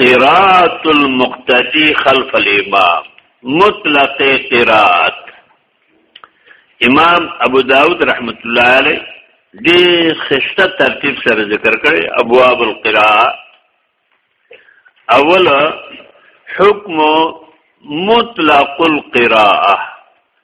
قرات المقتدی خلف الامام مطلق قرات امام ابو داود رحمت الله علیه دې خشته ترتیب سره ذکر کړي ابواب القراءه اول حکم مطلق القراءه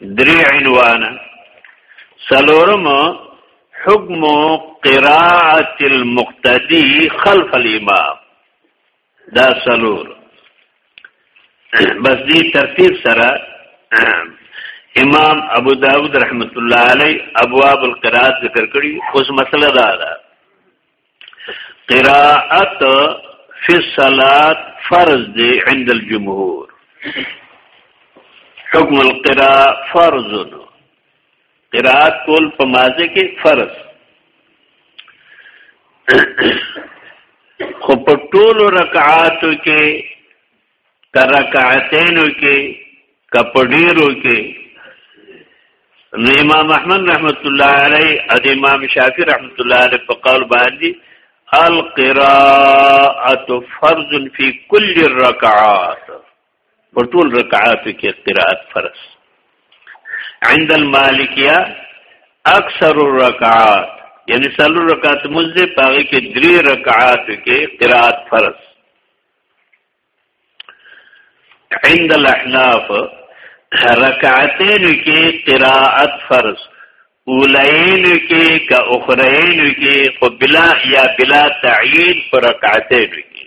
درې عنوان سلورم حکم قراءة المقتدی خلف الامام دا سلور بس دی ترتیب سره امام ابو داود رحمت الله علی ابواب القرات ذکر کړی اوس مسله دا ده قراءت فی الصلاة فرض دی عند الجمهور حکم القراء فرض قراءت کول په مازه کې فرض خو په ټولو رکعاتو کې کرکعتینو کې کپډیرو کې نو امام احمد رحمت الله علیه او امام شافعی رحمت الله علیه په قول باندې القراءه فرض فی کل الرکعات په ټول رکعات کې قراءت فرض عند المالکیه اکثر الرکعات یعنی سلو رکعات مزه پاګه کې درې رکعات کې قراءت فرض عند الاحناف رکعتین کې قراءت فرض اولین کې کا اخرین کې خو بلا یا بلا تعیین پر رکعتین کې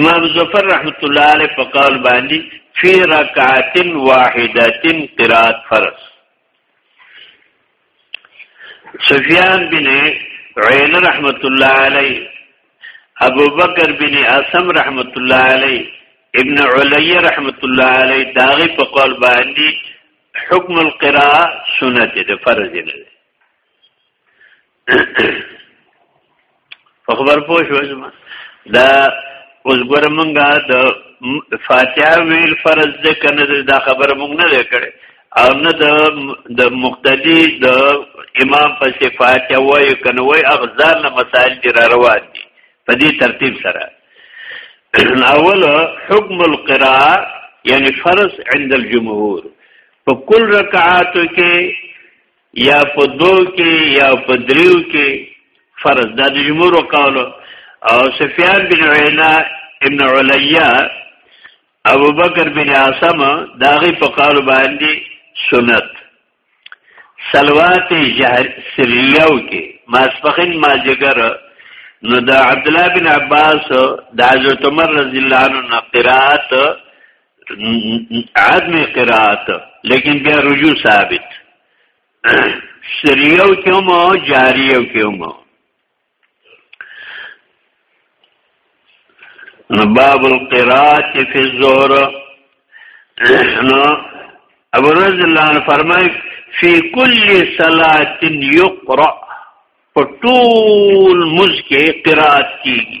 امام ظفر رحمت الله علیه په قول باندې فی رکعت واحده قراءت فرض سفیان بن عین رحمت الله علی ابو بکر بن اسم رحمت الله علی ابن علی رحمت الله علی داغه په قول باندې حکم القراءه سنت ده فرض نه په خبر پوه شو زما دا اوس ګوره مونږه د فاتحه ویل فرض ده کنه دا خبره مونږ نه کړې او نه د د مقتدی د امام په صفات وای کنه وای اغزال نه مسائل دی را روان دي په دې ترتیب سره اول حکم القراءه یعنی فرض عند الجمهور په کل رکعاتو کې یا په دو کې یا په دریو کې فرض دا د جمهور قول او سفیان بن عینا ابن علیہ ابو بکر بن عاصم داغي په قول باندې سنت صلوات جهر سریو کې ماسپخین ماجګر نو د عبد الله بن عباس د حضرت عمر رضی الله عنه قرات عدم قرات لیکن بیا رجوع ثابت سریو کې هم او جاریو کې هم نو باب القرات فی الظهر نو ابو رضی الله عنه فرمای فی کل صلاه یقرأ په ټول مز کې قرات کیږي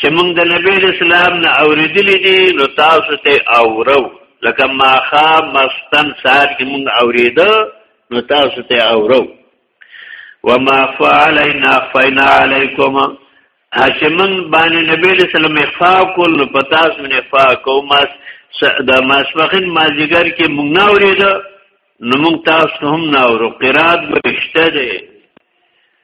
چې موږ د نبی اسلام نه اوریدلې دي نو تاسو ته اورو لکه ما خا مستن سار کې موږ اوریده نو تاسو ته اورو وما فعلنا فینا علیکم هاشمن باندې نبی اسلام افاقل نو پتا سمنه افاقو ما د ماسفخین مازیګر کې موږ نه اوریده نو موږ تاسو هم نه اورو قرات به رښته ده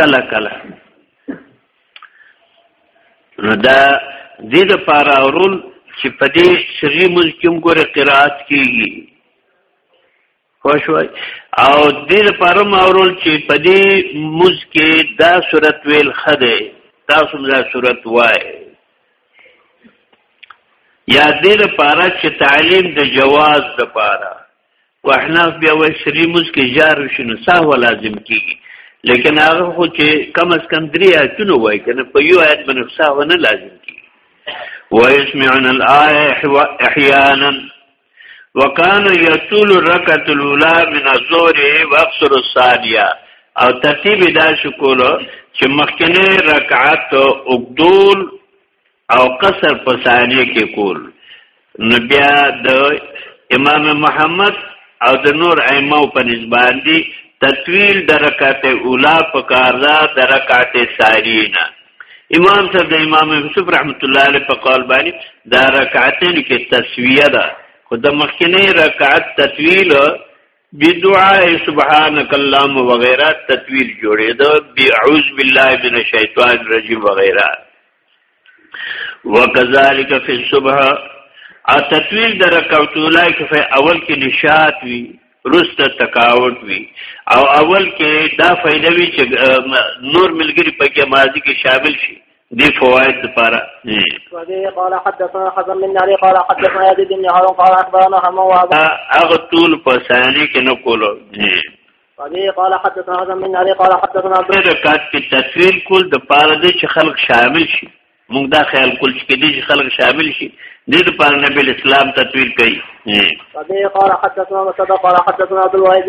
کله کله نو دا دې د پاره اورول چې په دې سری ملک کې موږ قرات کیږي خوشوي او دې د پاره اورول چې په دې موږ کې دا صورت ویل خده تاسو دا صورت وای یا دې د پاره چې تعلیم د جواز د پاره واحناف بیا وایي سری موز کې جار وشي نو سهو لازم کیږي لیکن هغه خو چې کم از کم درې آیتونه وایي که نه په یو آیت باندې سهو نه لازم کیږي ویسمعن الآیه احیانا وکانو یطول الرکعت الاولى من الظهر واقصر الثانیه او ترتیب دا شکولو چې مخکنه رکعت وګدول او قصر په ثانیه کې کول نو بیا د امام محمد او د نور ائمه په نسبت دي تطویل د رکعت اولا په کار دا د رکعت سارینا امام صاحب د امام یوسف رحمت الله علیه په قول باندې دا رکعتین کې تسویه ده خو د مخکنی رکعت تطویل بدعاء سبحانك اللهم وغيرها تطويل جوړېده بعوذ بالله من الشيطان الرجيم وغيرها وکذالک فی الصبح ا تطویل در رکعت اولای کې په اول کې نشاط وی رست تکاوت وی او اول کې دا فائدہ وی چې نور ملګری په کې ماضی کې شامل شي دي فوائد لپاره وبه قال حدثنا حسن بن علي قال حدثنا يزيد بن هارون قال اخبرنا حمو وهب اغه طول په ثاني کې نو کولو ابي قال حدثنا هذا من علي قال حدثنا عبد الركعت کې تفصیل کول د پاره دي چې خلق شامل شي موږ دا خیال کول چې دې چې خلق شامل شي دې د پاره نبی اسلام تطویل کوي ابي قال حدثنا مسدد قال حدثنا عبد الواحد